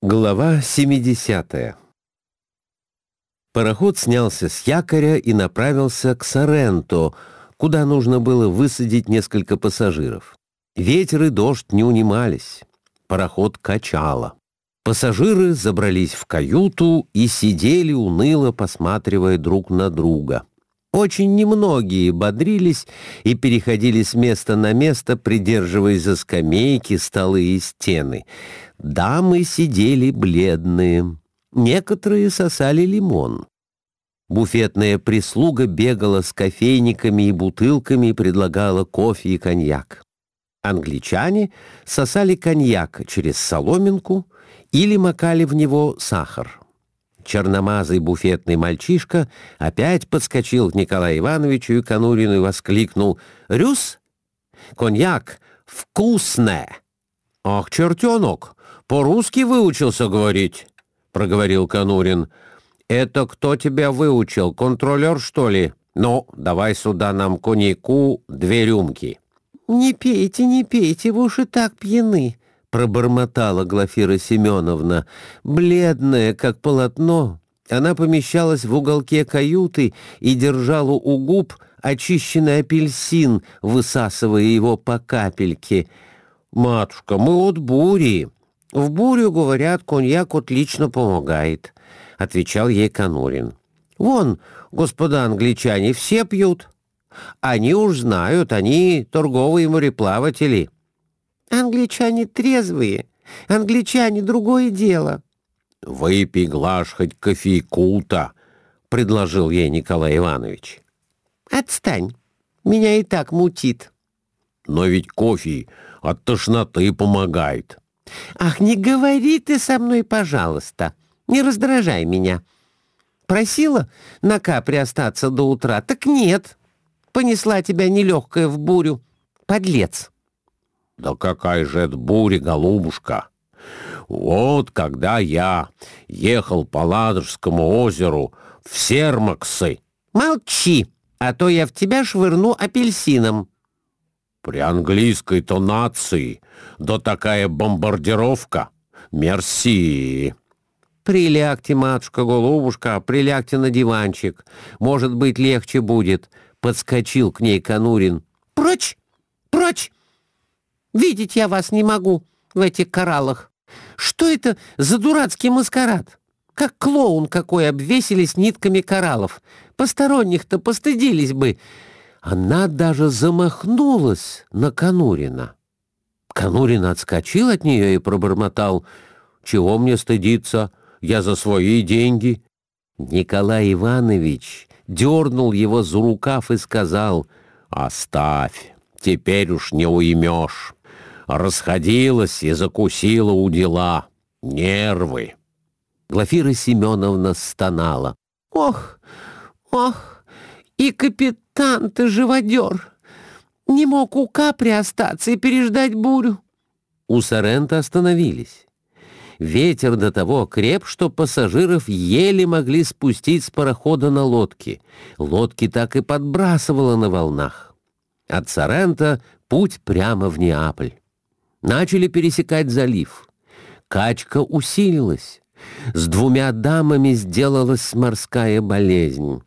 Глава 70 Пароход снялся с якоря и направился к Соренто, куда нужно было высадить несколько пассажиров. Ветер и дождь не унимались. Пароход качало. Пассажиры забрались в каюту и сидели уныло, посматривая друг на друга. Очень немногие бодрились и переходили с места на место, придерживаясь за скамейки, столы и стены. Дамы сидели бледные. Некоторые сосали лимон. Буфетная прислуга бегала с кофейниками и бутылками и предлагала кофе и коньяк. Англичане сосали коньяк через соломинку или макали в него сахар черномазый буфетный мальчишка опять подскочил к Николаю Ивановичу и Конурину и воскликнул «Рюс? Коньяк вкусное!» «Ах, чертенок, по-русски выучился говорить», — проговорил Конурин. «Это кто тебя выучил, контролер, что ли? Ну, давай сюда нам коньяку две рюмки». «Не пейте, не пейте, вы уж и так пьяны», — пробормотала Глафира Семеновна. Бледная, как полотно, она помещалась в уголке каюты и держала у губ очищенный апельсин, высасывая его по капельке. «Матушка, мы от бури. В бурю, говорят, коньяк отлично помогает», — отвечал ей Конурин. «Вон, господа англичане, все пьют. Они уж знают, они торговые мореплаватели». Англичане трезвые, англичане другое дело. Выпей, Глаш, хоть кофейку-то, предложил ей Николай Иванович. Отстань, меня и так мутит. Но ведь кофе от тошноты помогает. Ах, не говори ты со мной, пожалуйста, не раздражай меня. Просила на капре остаться до утра, так нет. Понесла тебя нелегкая в бурю. Подлец. Да какая же это буря, голубушка! Вот когда я ехал по Ладожскому озеру в Сермаксы. Молчи, а то я в тебя швырну апельсином. При английской тонации, да такая бомбардировка. Мерси. Прилягте, матушка-голубушка, прилягте на диванчик. Может быть, легче будет. Подскочил к ней Конурин. Прочь! Прочь! Видеть я вас не могу в этих кораллах. Что это за дурацкий маскарад? Как клоун какой обвесились нитками кораллов. Посторонних-то постыдились бы. Она даже замахнулась на Конурина. Конурин отскочил от нее и пробормотал. «Чего мне стыдиться? Я за свои деньги». Николай Иванович дернул его за рукав и сказал. «Оставь, теперь уж не уймешь» расходилась и закусила у дела. Нервы. Глафира Семеновна стонала. «Ох, ох, и капитан ты живодер! Не мог у Капри остаться и переждать бурю!» У Сорента остановились. Ветер до того креп, что пассажиров еле могли спустить с парохода на лодки. Лодки так и подбрасывало на волнах. От Сорента путь прямо в Неаполь. Начали пересекать залив. Качка усилилась. С двумя дамами сделалась морская болезнь.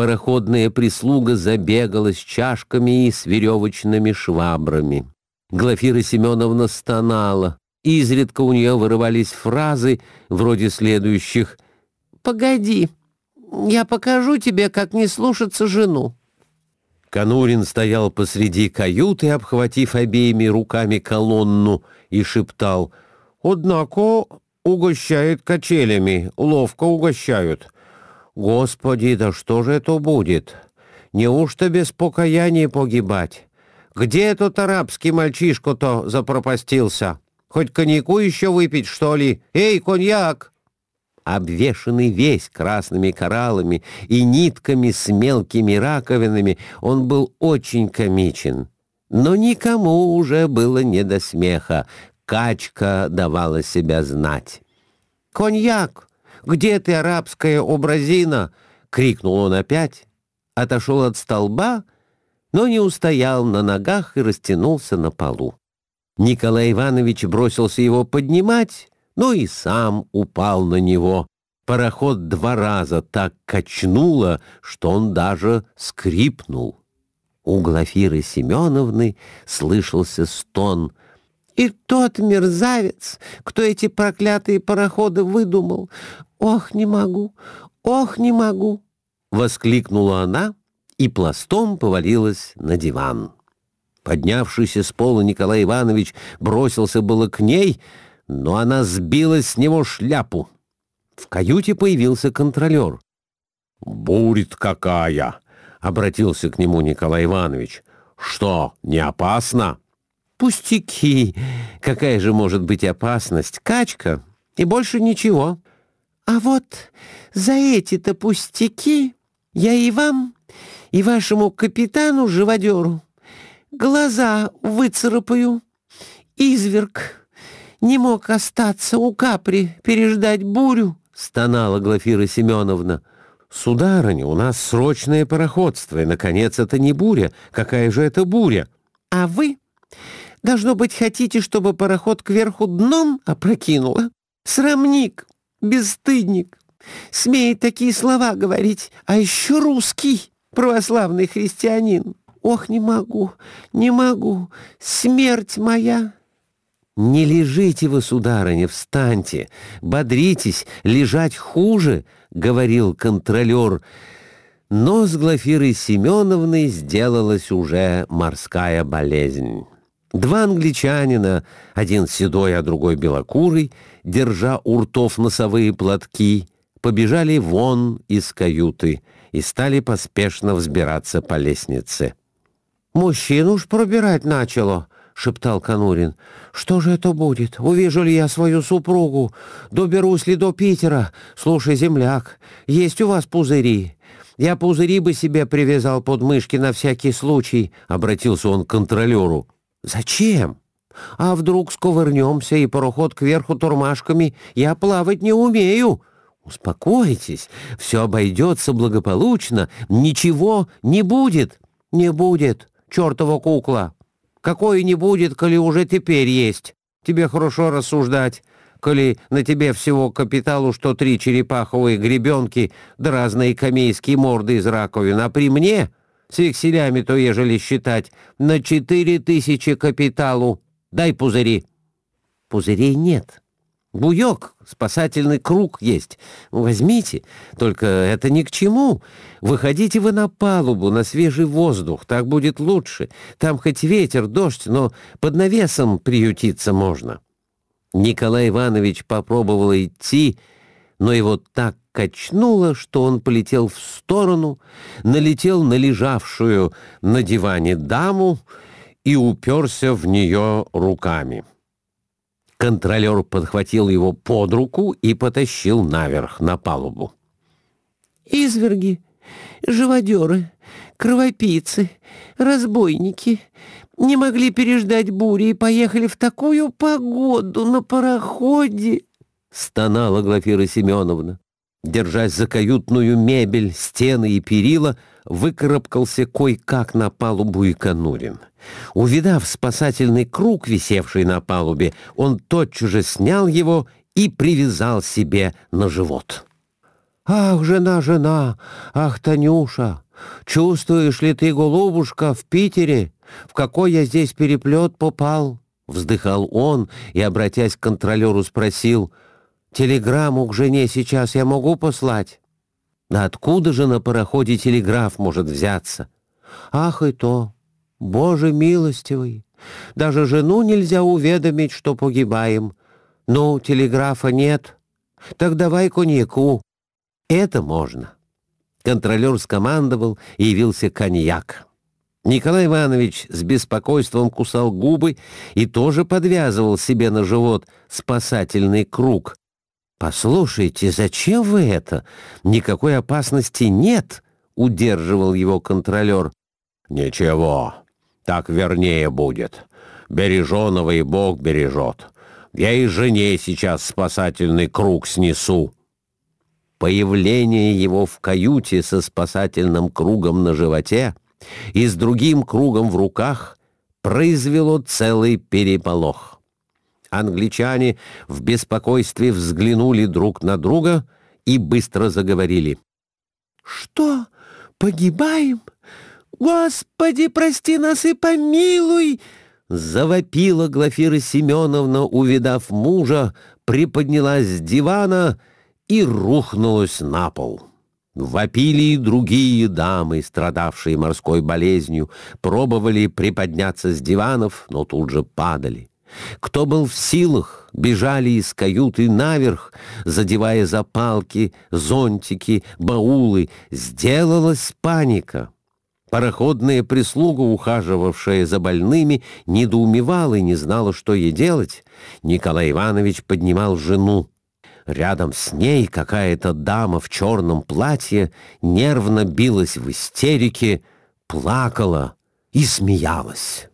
Пароходная прислуга забегала с чашками и с веревочными швабрами. Глафира Семеновна стонала. Изредка у нее вырывались фразы вроде следующих «Погоди, я покажу тебе, как не слушаться жену». Конурин стоял посреди каюты, обхватив обеими руками колонну, и шептал «Однако угощает качелями, ловко угощают. Господи, да что же это будет? Неужто без покаяния погибать? Где этот арабский мальчишка-то запропастился? Хоть коньяку еще выпить, что ли? Эй, коньяк!» Обвешанный весь красными кораллами и нитками с мелкими раковинами, он был очень комичен. Но никому уже было не до смеха. Качка давала себя знать. «Коньяк! Где ты, арабская образина?» — крикнул он опять. Отошел от столба, но не устоял на ногах и растянулся на полу. Николай Иванович бросился его поднимать, но и сам упал на него. Пароход два раза так качнуло, что он даже скрипнул. У Глафиры Семеновны слышался стон. «И тот мерзавец, кто эти проклятые пароходы выдумал! Ох, не могу! Ох, не могу!» Воскликнула она и пластом повалилась на диван. Поднявшийся с пола Николай Иванович бросился было к ней, но она сбила с него шляпу. В каюте появился контролер. «Бурит какая!» — обратился к нему Николай Иванович. «Что, не опасно?» «Пустяки! Какая же может быть опасность? Качка и больше ничего. А вот за эти-то пустяки я и вам, и вашему капитану-живодеру глаза выцарапаю. Изверг!» не мог остаться у Капри, переждать бурю?» — стонала Глафира Семеновна. «Сударыня, у нас срочное пароходство, и, наконец, это не буря. Какая же это буря?» «А вы, должно быть, хотите, чтобы пароход кверху дном опрокинуло? Срамник, бесстыдник, смеет такие слова говорить, а еще русский, православный христианин. Ох, не могу, не могу, смерть моя!» «Не лежите вы, сударыня, встаньте, бодритесь, лежать хуже», — говорил контролер. Но с Глафирой Семеновной сделалась уже морская болезнь. Два англичанина, один седой, а другой белокурый, держа у ртов носовые платки, побежали вон из каюты и стали поспешно взбираться по лестнице. «Мужчину уж пробирать начало», — шептал Конурин. «Что же это будет? Увижу ли я свою супругу? Доберусь ли до Питера? Слушай, земляк, есть у вас пузыри?» «Я пузыри бы себе привязал под мышки на всякий случай», — обратился он к контролеру. «Зачем? А вдруг сковырнемся, и пароход кверху тормашками? Я плавать не умею». «Успокойтесь, все обойдется благополучно, ничего не будет». «Не будет, чертова кукла», какой не будет, коли уже теперь есть. Тебе хорошо рассуждать, коли на тебе всего капиталу что три черепаховые гребенки да разные камейские морды из раковин, а при мне, с векселями то ежели считать, на четыре тысячи капиталу. Дай пузыри. Пузырей нет. Буёк, спасательный круг есть. Возьмите, только это ни к чему. Выходите вы на палубу, на свежий воздух, так будет лучше. Там хоть ветер, дождь, но под навесом приютиться можно». Николай Иванович попробовал идти, но его так качнуло, что он полетел в сторону, налетел на лежавшую на диване даму и уперся в нее руками. Контролер подхватил его под руку и потащил наверх, на палубу. «Изверги, живодеры, кровопийцы, разбойники не могли переждать бури и поехали в такую погоду на пароходе!» — стонала Глафира Семеновна. Держась за каютную мебель, стены и перила, выкарабкался кой-как на палубу и Конурин. Увидав спасательный круг, висевший на палубе, он тотчас же снял его и привязал себе на живот. «Ах, жена, жена! Ах, Танюша! Чувствуешь ли ты, голубушка, в Питере, в какой я здесь переплет попал?» Вздыхал он и, обратясь к контролеру, спросил, «Телеграмму к жене сейчас я могу послать?» «Да откуда же на пароходе телеграф может взяться?» «Ах и то! Боже милостивый! Даже жену нельзя уведомить, что погибаем. Ну, телеграфа нет. Так давай коньяку. Это можно. Контролер скомандовал, и явился коньяк. Николай Иванович с беспокойством кусал губы и тоже подвязывал себе на живот спасательный круг. «Послушайте, зачем вы это? Никакой опасности нет», — удерживал его контролер. «Ничего, так вернее будет. Береженого и Бог бережет. Я и жене сейчас спасательный круг снесу». Появление его в каюте со спасательным кругом на животе и с другим кругом в руках произвело целый переполох. Англичане в беспокойстве взглянули друг на друга и быстро заговорили. «Что, погибаем? Господи, прости нас и помилуй!» Завопила Глафира Семеновна, увидав мужа, приподнялась с дивана и рухнулась на пол. Вопили и другие дамы, страдавшие морской болезнью, пробовали приподняться с диванов, но тут же падали. Кто был в силах, бежали из каюты наверх, задевая за палки, зонтики, баулы. Сделалась паника. Пароходная прислуга, ухаживавшая за больными, недоумевала и не знала, что ей делать. Николай Иванович поднимал жену. Рядом с ней какая-то дама в черном платье нервно билась в истерике, плакала и смеялась.